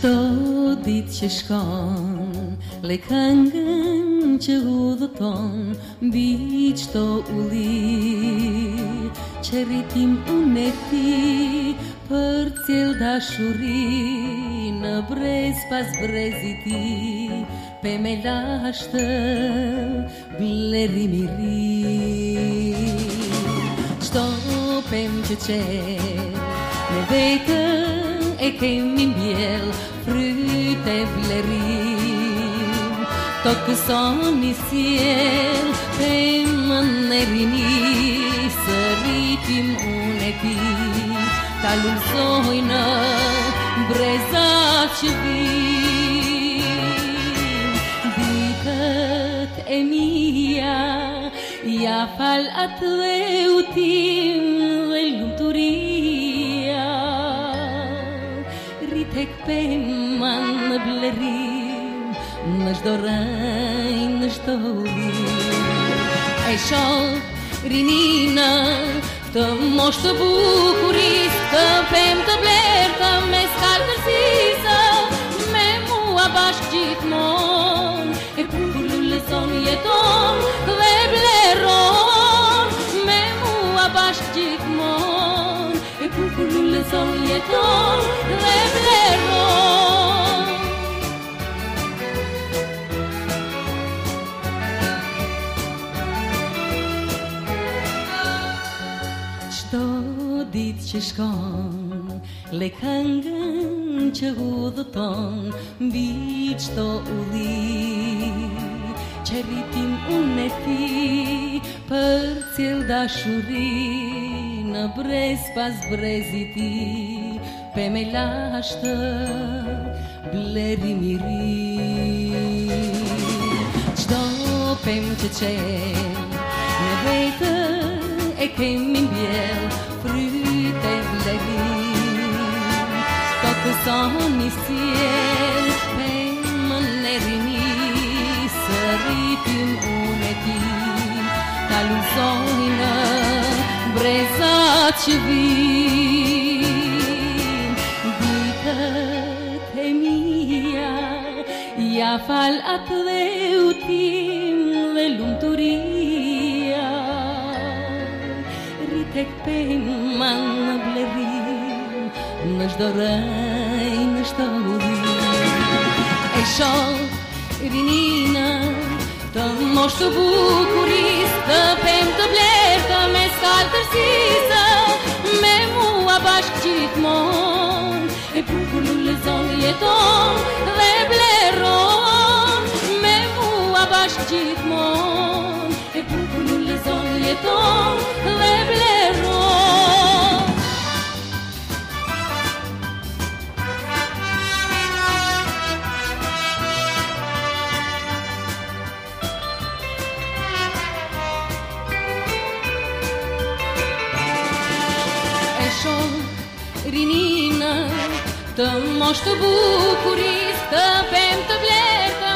Shto dit që shkon, le këngën që u dhëton, bi qëto u li, që rritim unë e ti, për cilë dashuri, në brez pas brezit ti, pe me lashtë, blerim ri. Shto pëm që qe, me vetën, kemi mbjell Fryte vlerim Të kësoni siel E më në rini Së rritim unë e ti Ta lusoj në breza që vi Ditët e mija Ja fal atë dhe utim Dhe lëmë tek pema në blerim Në shdo rej, në shdo li E shok rinina, të mosh të bukuris Të pem të bler, të me skal nërsisa Me mua bashk gjithmon E kukur lëson jeton dhe bleron Me mua bashk gjithmon E kukur lëson jeton dhe Qdo dit që shkon Le këngën që u dhëton Bi qdo u di Që rritim unë e ti Për cilë dashuri Në brez pas brezit ti Pe me lashtë Bleri miri Qdo pëm që qenë Në vejtë ece minbiel frütevlei tatuto misiel pemon nerimi seritin uneti naluzonina brezacivin dită temia iafal atleutim le lunturi حكبين من nas نجدرين نشتغلين Eixol, vinina, të mosh të bukuris, të pem të bler, të me skalë tërsisa, me mua bashkë gjithmon, e bukur lullëzon jeton dhe bleron, me mua bashkë gjithmon, e bukur lullëzon jeton dhe bleron. ринина, тъм още букури, стъпем таблета.